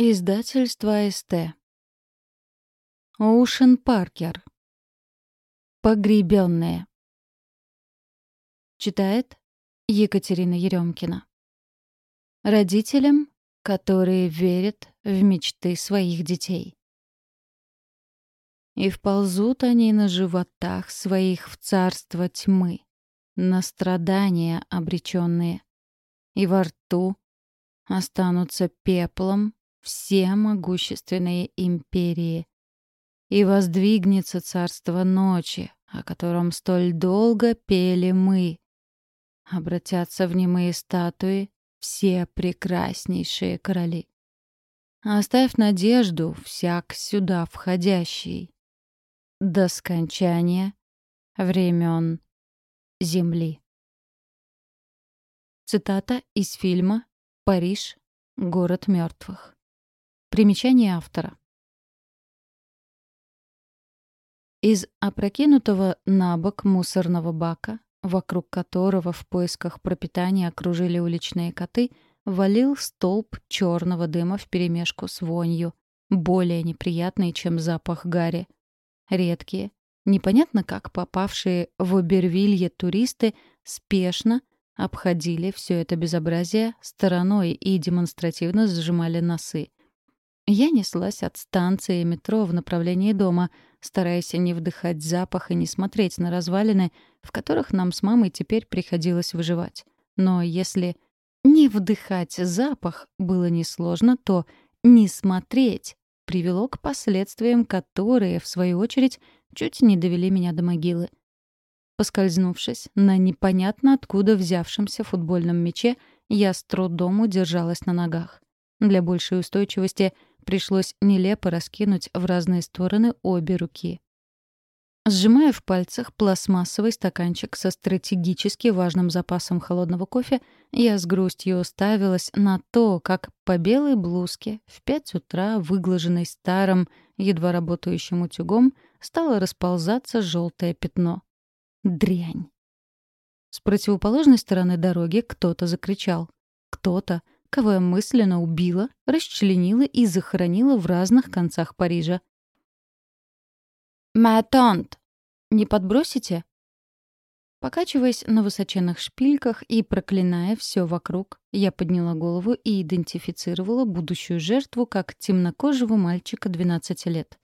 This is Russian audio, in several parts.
Издательство АСТ. Оушен Паркер. Погребенные. Читает Екатерина Еремкина. Родителям, которые верят в мечты своих детей. И вползут они на животах своих в царство тьмы, на страдания обреченные, и во рту останутся пеплом все могущественные империи. И воздвигнется царство ночи, о котором столь долго пели мы. Обратятся в немые статуи все прекраснейшие короли. Оставь надежду всяк сюда входящий. До скончания времен Земли. Цитата из фильма «Париж. Город мертвых». Примечание автора. Из опрокинутого на бок мусорного бака, вокруг которого в поисках пропитания окружили уличные коты, валил столб черного дыма вперемешку с вонью, более неприятный, чем запах гари. Редкие, непонятно как попавшие в Обервилье туристы спешно обходили все это безобразие стороной и демонстративно сжимали носы. Я неслась от станции метро в направлении дома, стараясь не вдыхать запах и не смотреть на развалины, в которых нам с мамой теперь приходилось выживать. Но если не вдыхать запах было несложно, то не смотреть привело к последствиям, которые, в свою очередь, чуть не довели меня до могилы. Поскользнувшись на непонятно откуда взявшемся футбольном мяче, я с трудом удержалась на ногах. Для большей устойчивости пришлось нелепо раскинуть в разные стороны обе руки. Сжимая в пальцах пластмассовый стаканчик со стратегически важным запасом холодного кофе, я с грустью уставилась на то, как по белой блузке в пять утра, выглаженной старым, едва работающим утюгом, стало расползаться желтое пятно. Дрянь. С противоположной стороны дороги кто-то закричал. Кто-то, кого я мысленно убила, расчленила и захоронила в разных концах Парижа. «Матонт! Не подбросите?» Покачиваясь на высоченных шпильках и проклиная все вокруг, я подняла голову и идентифицировала будущую жертву как темнокожего мальчика 12 лет.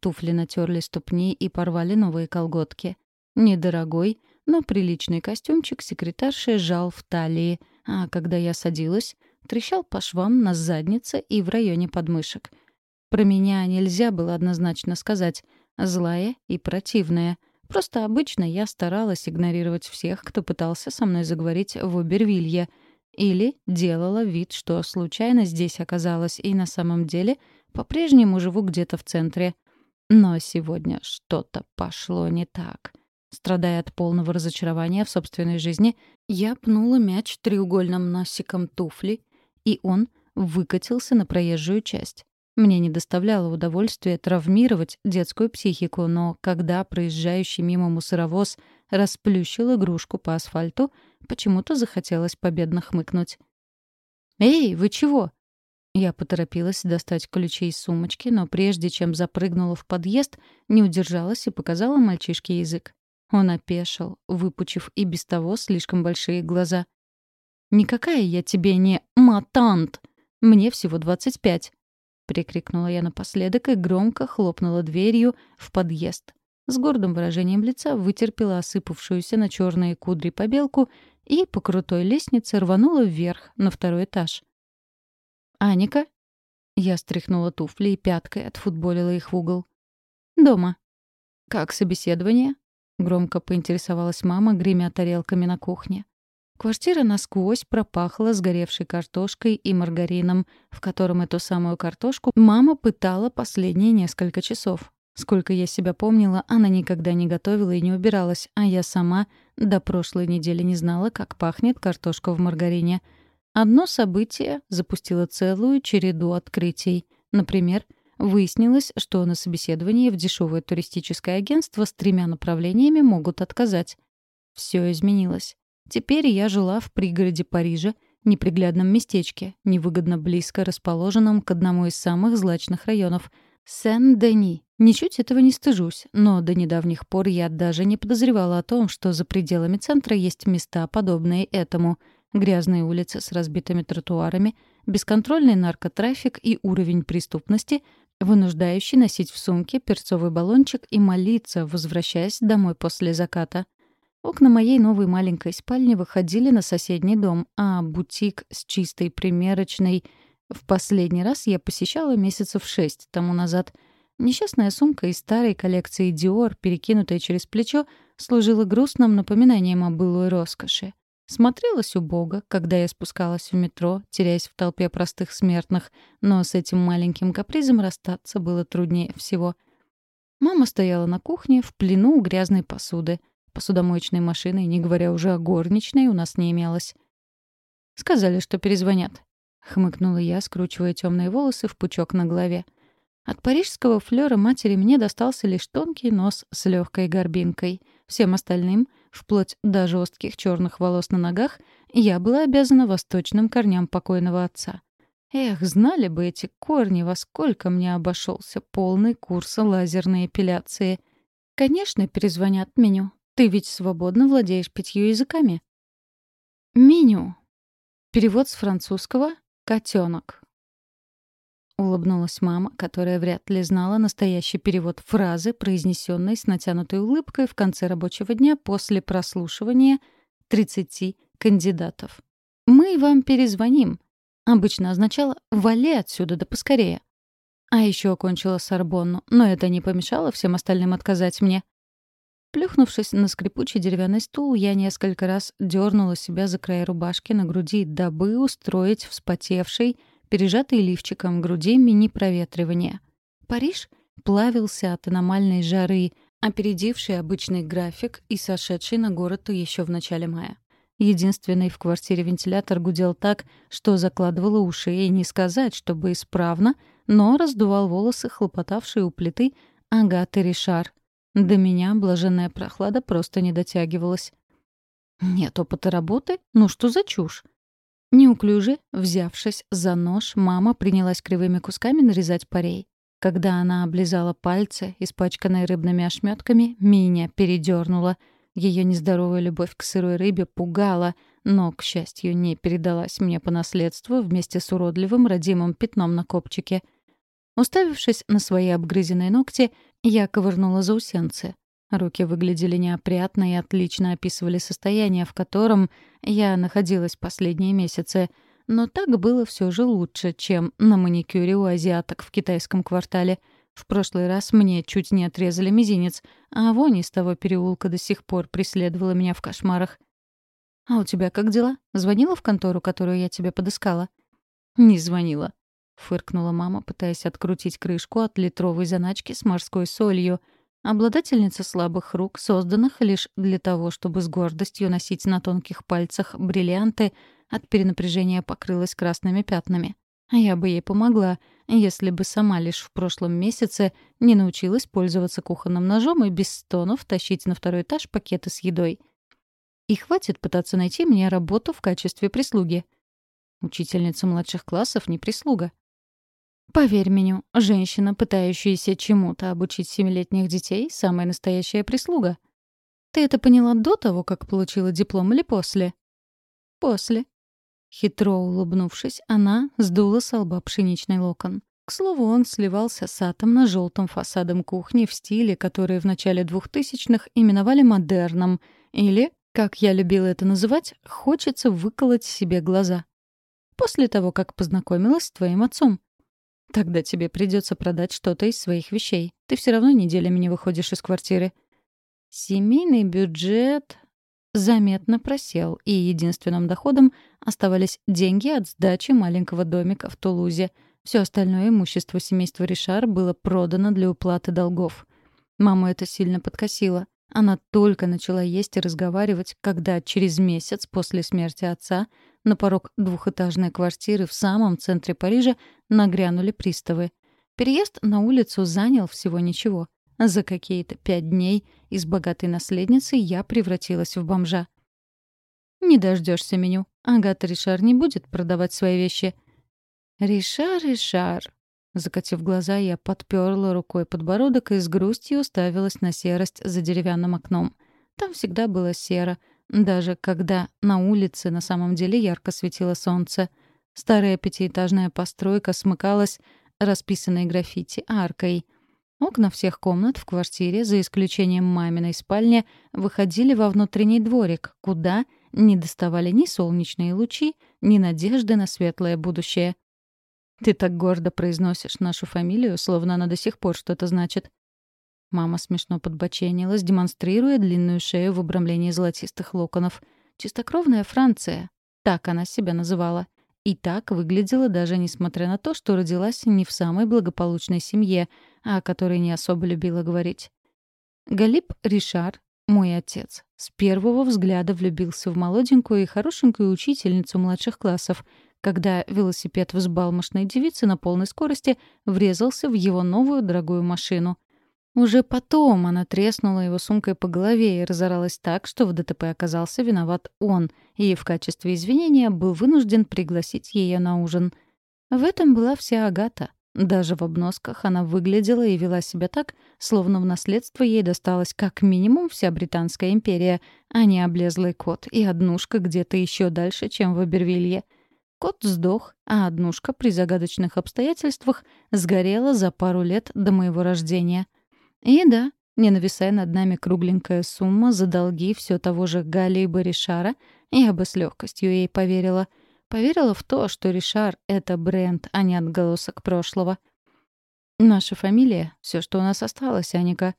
Туфли натерли ступни и порвали новые колготки. Недорогой, но приличный костюмчик секретарши жал в талии, а когда я садилась, трещал по швам на заднице и в районе подмышек. Про меня нельзя было однозначно сказать. Злая и противная. Просто обычно я старалась игнорировать всех, кто пытался со мной заговорить в Обервилье. Или делала вид, что случайно здесь оказалась и на самом деле по-прежнему живу где-то в центре. Но сегодня что-то пошло не так. Страдая от полного разочарования в собственной жизни, я пнула мяч треугольным носиком туфли и он выкатился на проезжую часть. Мне не доставляло удовольствия травмировать детскую психику, но когда проезжающий мимо мусоровоз расплющил игрушку по асфальту, почему-то захотелось победно хмыкнуть. «Эй, вы чего?» Я поторопилась достать ключи из сумочки, но прежде чем запрыгнула в подъезд, не удержалась и показала мальчишке язык. Он опешил, выпучив и без того слишком большие глаза. «Никакая я тебе не матант! Мне всего двадцать пять!» — прикрикнула я напоследок и громко хлопнула дверью в подъезд. С гордым выражением лица вытерпела осыпавшуюся на черные кудри побелку и по крутой лестнице рванула вверх, на второй этаж. «Аника?» Я стряхнула туфли и пяткой отфутболила их в угол. «Дома». «Как собеседование?» — громко поинтересовалась мама, гремя тарелками на кухне. Квартира насквозь пропахла сгоревшей картошкой и маргарином, в котором эту самую картошку мама пытала последние несколько часов. Сколько я себя помнила, она никогда не готовила и не убиралась, а я сама до прошлой недели не знала, как пахнет картошка в маргарине. Одно событие запустило целую череду открытий. Например, выяснилось, что на собеседовании в дешевое туристическое агентство с тремя направлениями могут отказать. Все изменилось. Теперь я жила в пригороде Парижа, неприглядном местечке, невыгодно близко расположенном к одному из самых злачных районов — Сен-Дени. Ничуть этого не стыжусь, но до недавних пор я даже не подозревала о том, что за пределами центра есть места, подобные этому. Грязные улицы с разбитыми тротуарами, бесконтрольный наркотрафик и уровень преступности, вынуждающий носить в сумке перцовый баллончик и молиться, возвращаясь домой после заката. Окна моей новой маленькой спальни выходили на соседний дом, а бутик с чистой примерочной в последний раз я посещала месяцев шесть тому назад. Несчастная сумка из старой коллекции Dior, перекинутая через плечо, служила грустным напоминанием о былой роскоши. Смотрелась убого, когда я спускалась в метро, теряясь в толпе простых смертных, но с этим маленьким капризом расстаться было труднее всего. Мама стояла на кухне в плену у грязной посуды — Посудомоечной машины, не говоря уже о горничной, у нас не имелось. «Сказали, что перезвонят», — хмыкнула я, скручивая темные волосы в пучок на голове. От парижского флёра матери мне достался лишь тонкий нос с легкой горбинкой. Всем остальным, вплоть до жестких черных волос на ногах, я была обязана восточным корням покойного отца. Эх, знали бы эти корни, во сколько мне обошелся полный курс лазерной эпиляции. Конечно, перезвонят меню. Ты ведь свободно владеешь пятью языками. Меню. Перевод с французского «котенок». Улыбнулась мама, которая вряд ли знала настоящий перевод фразы, произнесенной с натянутой улыбкой в конце рабочего дня после прослушивания 30 кандидатов. «Мы вам перезвоним», обычно означало «вали отсюда да поскорее». А еще окончила Сорбонну, но это не помешало всем остальным отказать мне. Плюхнувшись на скрипучий деревянный стул, я несколько раз дернула себя за край рубашки на груди, дабы устроить вспотевший, пережатый лифчиком груди мини-проветривание. Париж плавился от аномальной жары, опередивший обычный график и сошедший на город еще в начале мая. Единственный в квартире вентилятор гудел так, что закладывало уши, и не сказать, чтобы исправно, но раздувал волосы, хлопотавшие у плиты Агаты Ришар — до меня блаженная прохлада просто не дотягивалась. Нет опыта работы? Ну что за чушь? Неуклюже, взявшись за нож, мама принялась кривыми кусками нарезать парей. Когда она облизала пальцы, испачканные рыбными ошметками, меня передернула. Ее нездоровая любовь к сырой рыбе пугала, но, к счастью, не передалась мне по наследству вместе с уродливым родимым пятном на копчике. Уставившись на свои обгрызенные ногти, я ковырнула заусенцы. Руки выглядели неопрятно и отлично описывали состояние, в котором я находилась последние месяцы. Но так было все же лучше, чем на маникюре у азиаток в китайском квартале. В прошлый раз мне чуть не отрезали мизинец, а вонь из того переулка до сих пор преследовала меня в кошмарах. «А у тебя как дела? Звонила в контору, которую я тебе подыскала?» «Не звонила. — фыркнула мама, пытаясь открутить крышку от литровой заначки с морской солью. Обладательница слабых рук, созданных лишь для того, чтобы с гордостью носить на тонких пальцах бриллианты, от перенапряжения покрылась красными пятнами. А я бы ей помогла, если бы сама лишь в прошлом месяце не научилась пользоваться кухонным ножом и без стонов тащить на второй этаж пакеты с едой. И хватит пытаться найти мне работу в качестве прислуги. Учительница младших классов не прислуга. Поверь меню, женщина, пытающаяся чему-то обучить семилетних детей, самая настоящая прислуга. Ты это поняла до того, как получила диплом или после? После. Хитро улыбнувшись, она сдула с лба пшеничный локон. К слову, он сливался с атомно-желтым фасадом кухни в стиле, который в начале двухтысячных именовали модерном, или, как я любила это называть, «хочется выколоть себе глаза». После того, как познакомилась с твоим отцом. Тогда тебе придется продать что-то из своих вещей. Ты все равно неделями не выходишь из квартиры. Семейный бюджет заметно просел, и единственным доходом оставались деньги от сдачи маленького домика в Тулузе. Все остальное имущество семейства Ришар было продано для уплаты долгов. Маму это сильно подкосило. Она только начала есть и разговаривать, когда через месяц после смерти отца на порог двухэтажной квартиры в самом центре Парижа нагрянули приставы. Переезд на улицу занял всего ничего. За какие-то пять дней из богатой наследницы я превратилась в бомжа. Не дождешься меню. Агата Ришар не будет продавать свои вещи. Ришар, Ришар. Закатив глаза, я подперла рукой подбородок и с грустью уставилась на серость за деревянным окном. Там всегда было серо, даже когда на улице на самом деле ярко светило солнце. Старая пятиэтажная постройка смыкалась расписанной граффити аркой. Окна всех комнат в квартире, за исключением маминой спальни, выходили во внутренний дворик, куда не доставали ни солнечные лучи, ни надежды на светлое будущее. «Ты так гордо произносишь нашу фамилию, словно она до сих пор что-то значит». Мама смешно подбоченилась, демонстрируя длинную шею в обрамлении золотистых локонов. «Чистокровная Франция». Так она себя называла. И так выглядела даже несмотря на то, что родилась не в самой благополучной семье, о которой не особо любила говорить. Галип Ришар, мой отец, с первого взгляда влюбился в молоденькую и хорошенькую учительницу младших классов, когда велосипед взбалмошной девицы на полной скорости врезался в его новую дорогую машину. Уже потом она треснула его сумкой по голове и разоралась так, что в ДТП оказался виноват он, и в качестве извинения был вынужден пригласить ее на ужин. В этом была вся Агата. Даже в обносках она выглядела и вела себя так, словно в наследство ей досталась как минимум вся Британская империя, а не облезлый кот и однушка где-то еще дальше, чем в Абервилье. Кот сдох, а однушка при загадочных обстоятельствах сгорела за пару лет до моего рождения — и да, не нависая над нами кругленькая сумма за долги все того же Гали и Баришара, я бы с легкостью ей поверила. Поверила в то, что Ришар — это бренд, а не отголосок прошлого. Наша фамилия — все, что у нас осталось, Аника.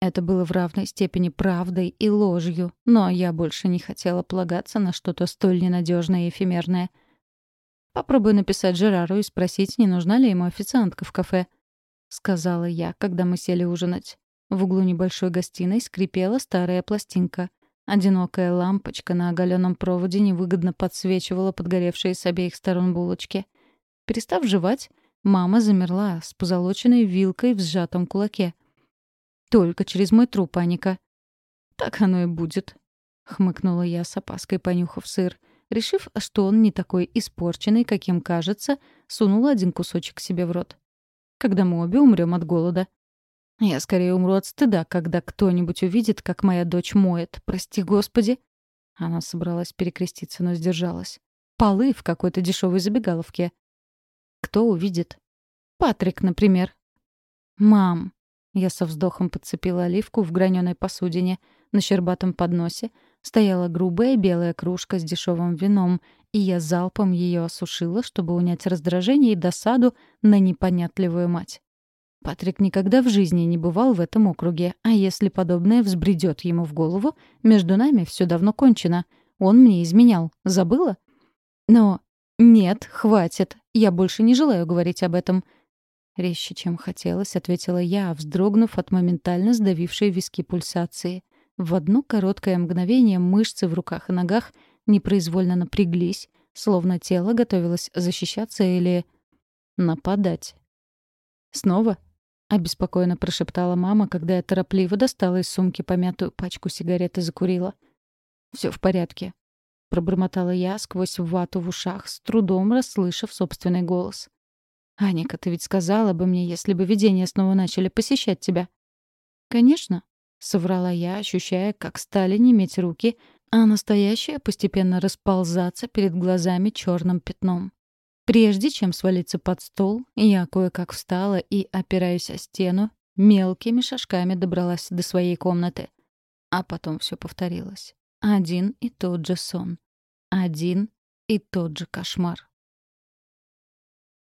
Это было в равной степени правдой и ложью, но я больше не хотела полагаться на что-то столь ненадежное и эфемерное. Попробую написать Жерару и спросить, не нужна ли ему официантка в кафе. — сказала я, когда мы сели ужинать. В углу небольшой гостиной скрипела старая пластинка. Одинокая лампочка на оголенном проводе невыгодно подсвечивала подгоревшие с обеих сторон булочки. Перестав жевать, мама замерла с позолоченной вилкой в сжатом кулаке. «Только через мой труп, Аника». «Так оно и будет», — хмыкнула я с опаской, понюхав сыр. Решив, что он не такой испорченный, каким кажется, сунула один кусочек себе в рот когда мы обе умрем от голода. Я скорее умру от стыда, когда кто-нибудь увидит, как моя дочь моет. Прости, Господи. Она собралась перекреститься, но сдержалась. Полы в какой-то дешевой забегаловке. Кто увидит? Патрик, например. Мам. Я со вздохом подцепила оливку в граненой посудине. На щербатом подносе стояла грубая белая кружка с дешевым вином, и я залпом ее осушила, чтобы унять раздражение и досаду на непонятливую мать. Патрик никогда в жизни не бывал в этом округе, а если подобное взбредет ему в голову, между нами все давно кончено. Он мне изменял. Забыла? Но нет, хватит. Я больше не желаю говорить об этом. Резче, чем хотелось, ответила я, вздрогнув от моментально сдавившей виски пульсации. В одно короткое мгновение мышцы в руках и ногах непроизвольно напряглись, словно тело готовилось защищаться или нападать. «Снова?» — обеспокоенно прошептала мама, когда я торопливо достала из сумки помятую пачку сигарет и закурила. Все в порядке», — пробормотала я сквозь вату в ушах, с трудом расслышав собственный голос. «Аника, ты ведь сказала бы мне, если бы видения снова начали посещать тебя». «Конечно», — соврала я, ощущая, как стали неметь руки, а настоящее постепенно расползаться перед глазами черным пятном. Прежде чем свалиться под стол, я кое-как встала и, опираясь о стену, мелкими шажками добралась до своей комнаты. А потом все повторилось. Один и тот же сон. Один и тот же кошмар.